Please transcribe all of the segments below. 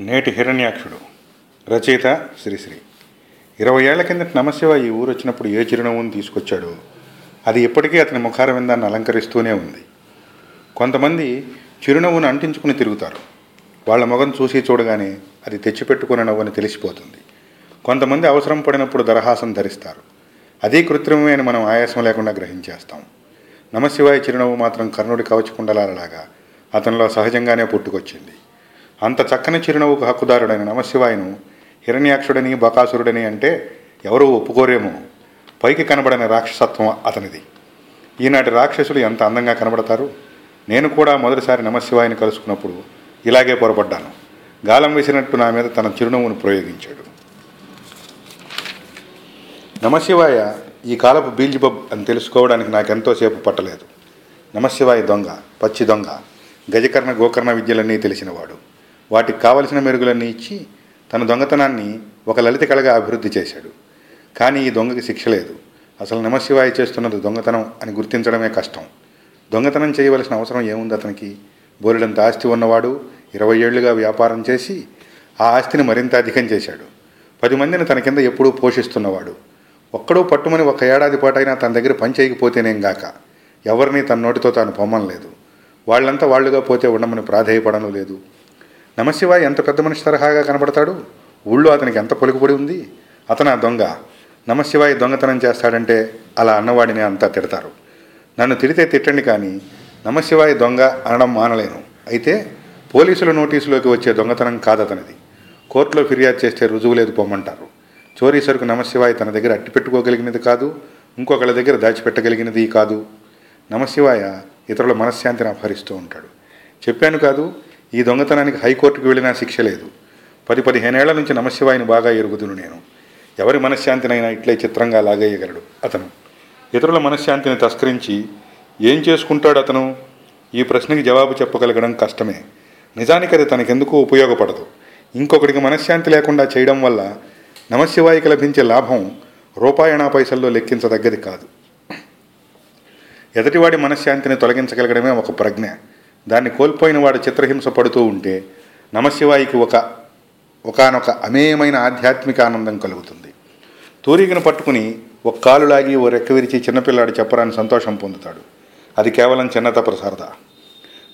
నేటి హిరణ్యాక్షుడు. రచయిత శ్రీశ్రీ. ఇరవై ఏళ్ళ కిందట నమశివ ఈ ఊరు వచ్చినప్పుడు ఏ చిరునవ్వును తీసుకొచ్చాడో? అది ఇప్పటికీ అతని ముఖార విందాన్ని అలంకరిస్తూనే ఉంది. కొంతమంది చిరునవ్వును అంటించుకుని తిరుగుతారు. వాళ్ళ మొగం చూసి చూడగానే అది తెచ్చిపెట్టుకునే నవ్వని తెలిసిపోతుంది. కొంతమంది అవసరం పడినప్పుడు దరహాసం ధరిస్తారు. అదే కృత్రిమమే అని మనం ఆయాసం లేకుండా గ్రహించేస్తాం. నమశివాయ చిరునవ్వు మాత్రం కర్ణుడి కవచకుండలాలలాగా అతనిలో సహజంగానే పుట్టుకొచ్చింది. అంత చక్కని చిరునవ్వుకు హక్కుదారుడైన నమశివాయను హిరణ్యాక్షుడని బకాసురుడని అంటే ఎవరూ ఒప్పుకోరేమో. పైకి కనబడిన రాక్షసత్వం అతనిది. ఈనాటి రాక్షసులు ఎంత అందంగా కనబడతారు? నేను కూడా మొదటిసారి నమశివాయని కలుసుకున్నప్పుడు ఇలాగే పొరపడ్డాను. గాలం వేసినట్టు నా మీద తన చిరునవ్వును ప్రయోగించాడు. నమశివాయ ఈ కాలపు బీల్జిబబ్ అని తెలుసుకోవడానికి నాకెంతోసేపు పట్టలేదు. నమశివాయ దొంగ పచ్చి దొంగ గజకర్ణ గోకర్ణ విద్యలన్నీ తెలిసినవాడు వాటికి కావలసిన మెరుగులన్నీ ఇచ్చి తన దొంగతనాన్ని ఒక లలిత కళగా అభివృద్ధి చేశాడు. కానీ ఈ దొంగకి శిక్ష లేదు. అసలు నమశివాయ చేస్తున్నది దొంగతనం అని గుర్తించడమే కష్టం. దొంగతనం చేయవలసిన అవసరం ఏముంది అతనికి? బోలెడంత ఆస్తి ఉన్నవాడు ఇరవై ఏళ్ళుగా వ్యాపారం చేసి ఆ ఆస్తిని మరింత అధికం చేశాడు. పది మందిని తన కింద ఎప్పుడూ పోషిస్తున్నవాడు. ఒక్కడూ పట్టుమని ఒక ఏడాది పాటైనా తన దగ్గర పని చేయకపోతేనేం గాక. ఎవరిని తన నోటితో తాను పొమ్మనలేదు. వాళ్ళంతా వాళ్ళుగా పోతే ఉండమని ప్రాధేయపడను లేదు. నమశివాయ ఎంత పెద్ద మనిషి తరహాగా కనబడతాడు? ఊళ్ళో అతనికి ఎంత పలుకుబడి ఉంది? అతను ఆ దొంగ నమశివాయ దొంగతనం చేస్తాడంటే అలా అన్నవాడిని అంతా తిడతారు. నన్ను తిడితే తిట్టండి కానీ నమశివాయ దొంగ అనడం మానలేను. అయితే పోలీసుల నోటీసులోకి వచ్చే దొంగతనం కాదతనిది. కోర్టులో ఫిర్యాదు చేస్తే రుజువు లేదు పొమ్మంటారు. చోరీ సరుకు నమశివాయ తన దగ్గర అట్టి పెట్టుకోగలిగినది కాదు ఇంకొకళ్ళ దగ్గర దాచిపెట్టగలిగినది కాదు. నమశివాయ ఇతరుల మనశ్శాంతిని అపహరిస్తూ ఉంటాడు. చెప్పాను కాదు ఈ దొంగతనానికి హైకోర్టుకు వెళ్ళినా శిక్ష లేదు. పది పదిహేనేళ్ళ నుంచి నమశివాయిని బాగా ఎరుగుదును నేను. ఎవరి మనశ్శాంతినైనా ఇట్లే చిత్రంగా లాగేయగలడు అతను. ఇతరుల మనశ్శాంతిని తస్కరించి ఏం చేసుకుంటాడు అతను? ఈ ప్రశ్నకి జవాబు చెప్పగలగడం కష్టమే. నిజానికి అది తనకెందుకు ఉపయోగపడదు. ఇంకొకటికి మనశ్శాంతి లేకుండా చేయడం వల్ల నమశివాయికి లభించే లాభం రూపాయణా పైసల్లో లెక్కించదగ్గది కాదు. ఎదుటివాడి మనశ్శాంతిని తొలగించగలగడమే ఒక ప్రజ్ఞ. దాన్ని కోల్పోయిన వాడు చిత్రహింస పడుతూ ఉంటే నమశివాయికి ఒక ఒకనొక అమేయమైన ఆధ్యాత్మిక ఆనందం కలుగుతుంది. తూరికను పట్టుకుని ఒక కాలు లాగి ఓ రెక్క విరిచి చిన్నపిల్లాడు చెప్పరాని సంతోషం పొందుతాడు. అది కేవలం చిన్నత ప్రసారద?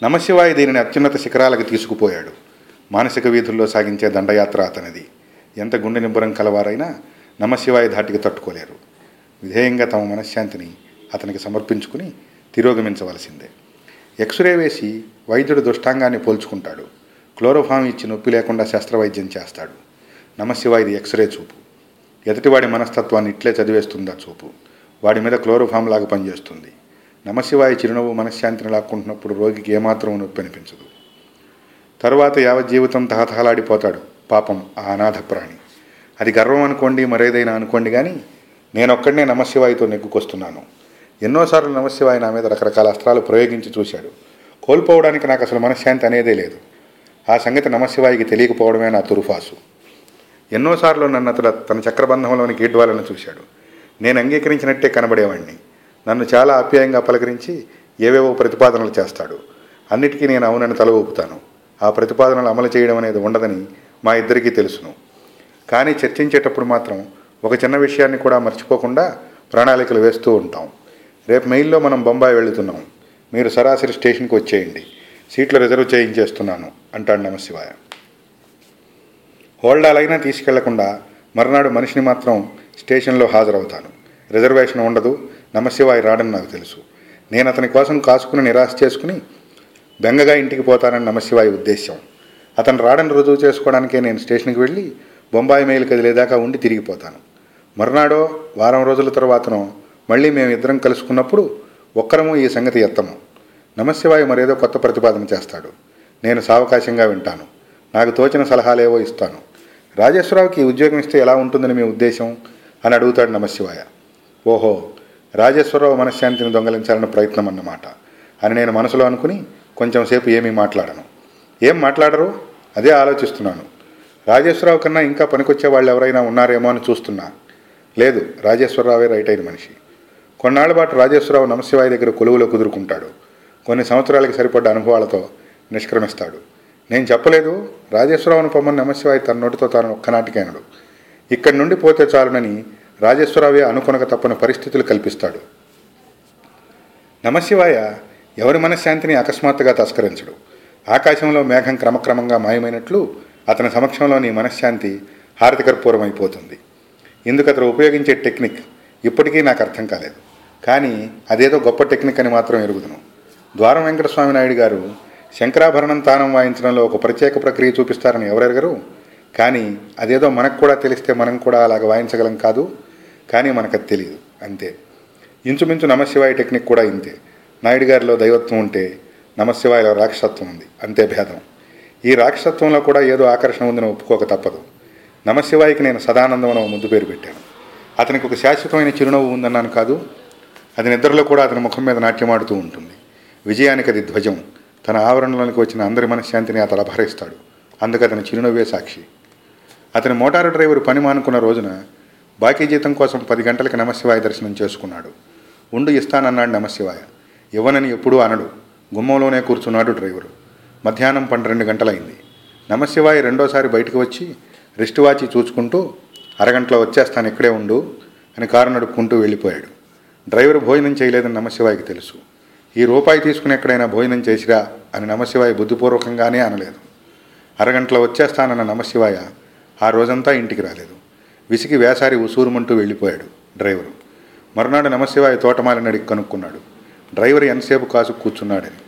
నమశివాయి దీనిని అత్యున్నత శిఖరాలకు తీసుకుపోయాడు. మానసిక వీధుల్లో సాగించే దండయాత్ర అతనిది. ఎంత గుండె నింబరం కలవారైనా నమశివాయి ధాటికి తట్టుకోలేరు. విధేయంగా తమ మనశ్శాంతిని అతనికి సమర్పించుకుని తిరోగమించవలసిందే. ఎక్స్రే వేసి వైద్యుడు దుష్టాంగాన్ని పోల్చుకుంటాడు. క్లోరోఫామ్ ఇచ్చి నొప్పి లేకుండా శస్త్రవైద్యం చేస్తాడు. నమశివాయిది ఎక్స్రే చూపు. ఎదుటివాడి మనస్తత్వాన్ని ఇట్లే చదివేస్తుందా చూపు. వాడి మీద క్లోరోఫామ్ లాగా పనిచేస్తుంది. నమశివాయి చిరునవ్వు మనశ్శాంతిని లాక్కుంటున్నప్పుడు రోగికి ఏమాత్రం నొప్పి అనిపించదు. తరువాత యావత్ జీవితం తహతహలాడిపోతాడు. పాపం ఆ అనాథ ప్రాణి అది గర్వం అనుకోండి మరేదైనా అనుకోండి కానీ నేనొక్కడనే నమశివాయితో నెగ్గుకొస్తున్నాను. ఎన్నోసార్లు నమశివాయి నా మీద రకరకాల అస్త్రాలు ప్రయోగించి చూశాడు. కోల్పోవడానికి నాకు అసలు మనశ్శాంతి అనేదే లేదు. ఆ సంగతి నమశివాయికి తెలియకపోవడమే నా తురుఫాసు. ఎన్నోసార్లు నన్ను అతడు తన చక్రబంధంలోని గీడ్వాలను చూశాడు. నేను అంగీకరించినట్టే కనబడేవాణ్ణి. నన్ను చాలా ఆప్యాయంగా పలకరించి ఏవేవో ప్రతిపాదనలు చేస్తాడు. అన్నిటికీ నేను అవునని తల ఊపుతాను. ఆ ప్రతిపాదనలు అమలు చేయడం అనేది ఉండదని మా ఇద్దరికీ తెలుసును. కానీ చర్చించేటప్పుడు మాత్రం ఒక చిన్న విషయాన్ని కూడా మర్చిపోకుండా ప్రణాళికలు వేస్తూ ఉంటాం. రేపు మెయిల్లో మనం బొంబాయి వెళుతున్నాం. మీరు సరాసరి స్టేషన్కి వచ్చేయండి. సీట్లు రిజర్వ్ చేయించేస్తున్నాను అంటాడు నమశివాయ. హోల్డాలైనా తీసుకెళ్ళకుండా మరునాడు మనిషిని మాత్రం స్టేషన్లో హాజరవుతాను. రిజర్వేషన్ ఉండదు నమశివాయ్ రాడని నాకు తెలుసు. నేను అతని కోసం కాసుకుని నిరాశ చేసుకుని బెంగగా ఇంటికి పోతానని నమశివాయ్ ఉద్దేశ్యం. అతను రాడని రుజువు చేసుకోవడానికే నేను స్టేషన్కి వెళ్ళి బొంబాయి మెయిల్ కదిలేదాకా ఉండి తిరిగిపోతాను. మరునాడో వారం రోజుల తర్వాతనో మళ్ళీ మేము ఇద్దరం కలుసుకున్నప్పుడు ఒక్కరము ఈ సంగతి ఎత్తము. నమశివాయి మరేదో కొత్త ప్రతిపాదన చేస్తాడు. నేను సావకాశంగా వింటాను. నాకు తోచిన సలహాలేవో ఇస్తాను. రాజేశ్వరరావుకి ఉద్యోగం ఇస్తే ఎలా ఉంటుందని మీ ఉద్దేశం? అని అడుగుతాడు నమశివాయ. ఓహో రాజేశ్వరరావు మనశ్శాంతిని దొంగలించాలని ప్రయత్నం అన్నమాట అని నేను మనసులో అనుకుని కొంచెం సేపు ఏమీ మాట్లాడను. ఏం మాట్లాడరు? అదే ఆలోచిస్తున్నాను. రాజేశ్వరరావు కన్నా ఇంకా పనికొచ్చే వాళ్ళు ఎవరైనా ఉన్నారేమో అని చూస్తున్నా. లేదు రాజేశ్వరరావే రైట్ అయిన మనిషి. కొన్నాళ్ళ పాటు రాజేశ్వరరావు నమశివాయి దగ్గర కొలువులో కుదురుకుంటాడు. కొన్ని సంవత్సరాలకి సరిపడ్డ అనుభవాలతో నిష్క్రమిస్తాడు. నేను చెప్పలేదు రాజేశ్వరరావును పొమ్మని నమశివాయి తన నోటితో తాను ఒక్కనాటికైనడు ఇక్కడి నుండి పోతే చాలునని రాజేశ్వరరావే అనుకొనక తప్పని పరిస్థితులు కల్పిస్తాడు. నమశివాయ ఎవరి మనశ్శాంతిని అకస్మాత్తుగా తస్కరించడు. ఆకాశంలో మేఘం క్రమక్రమంగా మాయమైనట్లు అతని సమక్షంలోని మనశ్శాంతి హారతికర్పూరమైపోతుంది. ఇందుకు అతను ఉపయోగించే టెక్నిక్ ఇప్పటికీ నాకు అర్థం కాలేదు. కానీ అదేదో గొప్ప టెక్నిక్ అని మాత్రం ఎరుగుదును. ద్వారం వెంకటస్వామి నాయుడు గారు శంకరాభరణం తానం వాయించడంలో ఒక ప్రత్యేక ప్రక్రియ చూపిస్తారని ఎవరెరగరు కానీ అదేదో మనకు కూడా తెలిస్తే మనం కూడా అలాగ వాయించగలం కాదు. కానీ మనకు అది తెలియదు. అంతే. ఇంచుమించు నమశివాయ టెక్నిక్ కూడా ఇంతే. నాయుడు గారిలో దైవత్వం ఉంటే నమశివాయలో రాక్షసత్వం ఉంది. అంతే భేదం. ఈ రాక్షసత్వంలో కూడా ఏదో ఆకర్షణ ఉందని ఒప్పుకోక తప్పదు. నమశివాయికి నేను సదానందం ముద్దు పేరు పెట్టాను. అతనికి ఒక శాశ్వతమైన చిరునవ్వు ఉందన్నాను కాదు అది నిద్రలో కూడా అతని ముఖం మీద నాట్యమాడుతూ ఉంటుంది. విజయానికి అది ధ్వజం. తన ఆవరణలోనికి వచ్చిన అందరి మనశ్శాంతిని అతను అపహరిస్తాడు. అందుకు అతని చిరునవ్వే సాక్షి. అతని మోటారు డ్రైవర్ పని మానుకున్న రోజున బాకీ జీతం కోసం పది గంటలకి నమశివాయ దర్శనం చేసుకున్నాడు. ఉండు ఇస్తానన్నాడు నమశివాయ. ఇవ్వనని ఎప్పుడూ అనడు. గుమ్మంలోనే కూర్చున్నాడు డ్రైవరు. మధ్యాహ్నం పన్నెండు గంటలైంది. నమశివాయ రెండోసారి బయటకు వచ్చి రిస్ట్ వాచి చూచుకుంటూ అరగంటలో వచ్చేస్తాను ఇక్కడే ఉండు అని కారు నడుపుకుంటూ వెళ్ళిపోయాడు. డ్రైవర్ భోజనం చేయలేదని నమశివాయికి తెలుసు. ఈ రూపాయి తీసుకుని ఎక్కడైనా భోజనం చేసిరా అని నమశివాయ బుద్ధిపూర్వకంగానే అనలేదు. అరగంటలో వచ్చేస్తానన్న నమశివాయ ఆ రోజంతా ఇంటికి రాలేదు. విసిగి వేసారి ఉసూరుమంటూ వెళ్ళిపోయాడు డ్రైవరు. మరునాడు నమశివాయ తోటమాలిని అడిగి కనుక్కున్నాడు. డ్రైవర్ ఎంతసేపు కాసు కూర్చున్నాడని.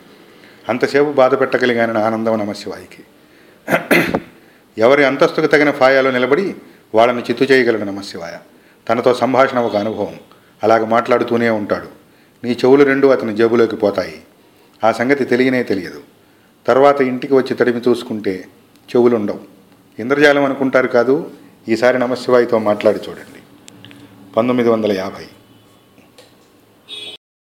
అంతసేపు బాధ పెట్టగలిగానని ఆనందం నమశివాయికి ఎవరి అంతస్తుకు తగిన ఫాయాలో నిలబడి వాళ్ళని చిత్తు చేయగలడు నమశివాయ. తనతో సంభాషణ ఒక అనుభవం. అలాగ మాట్లాడుతూనే ఉంటాడు. నీ చెవులు రెండు అతని జేబులోకి పోతాయి. ఆ సంగతి తెలియనే తెలియదు. తర్వాత ఇంటికి వచ్చి తడిమి చూసుకుంటే చెవులుండవు. ఇంద్రజాలం అనుకుంటారు కాదు? ఈసారి నమశివాయితో మాట్లాడి చూడండి. పంతొమ్మిది వందల యాభై.